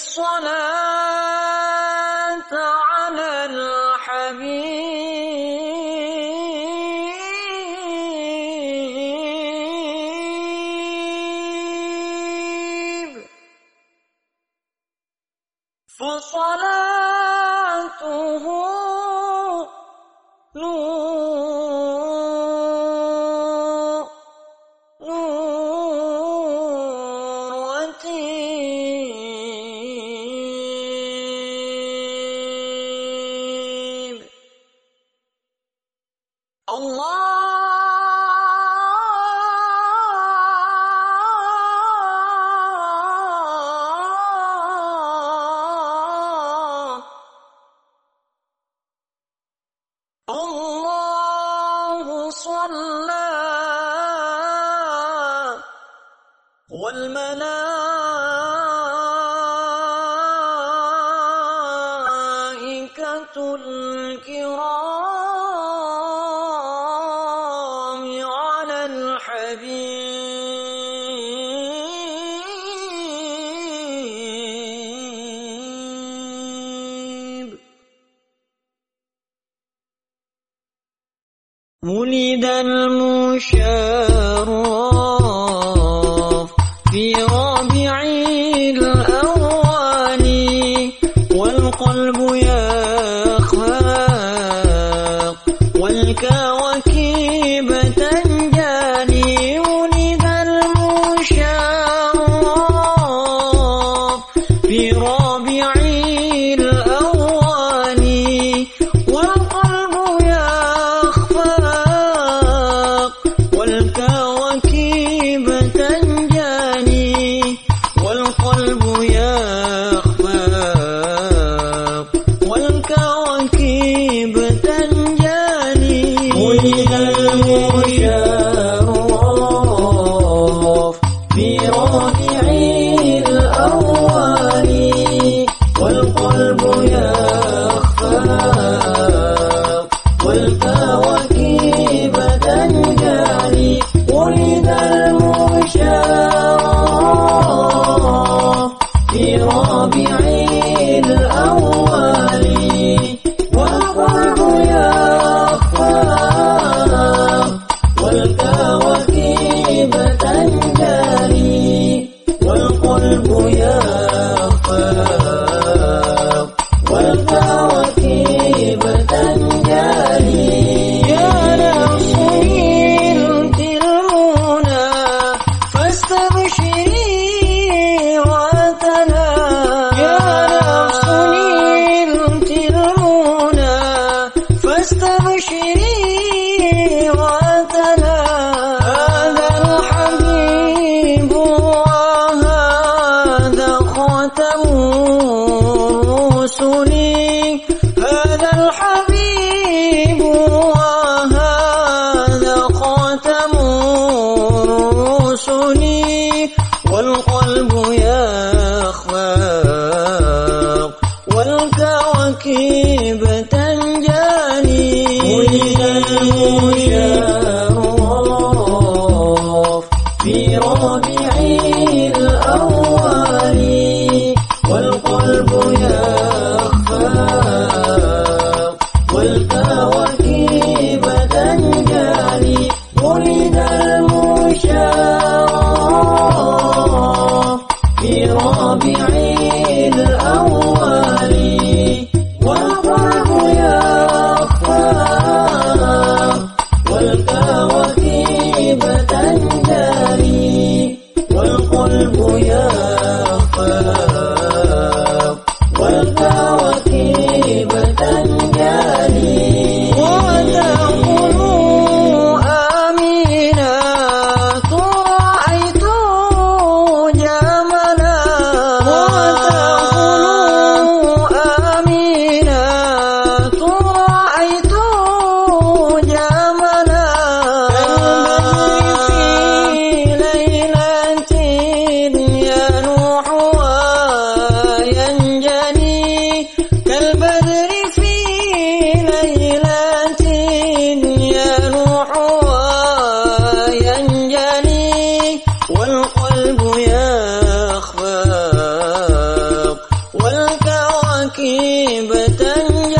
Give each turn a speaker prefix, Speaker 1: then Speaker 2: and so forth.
Speaker 1: الصلاة على الحبيب فصلاته الله صلى والملائكة الكرام ولد المشرف في رابع الأوان والقلب يا ಶ್ರೀಗಳ Hallelujah. فتنجاني ولد المشرف في ربيع الأول والقلب يخفى والكواكب تنجلي ولد المشرف في ربيع الأول. akibatnya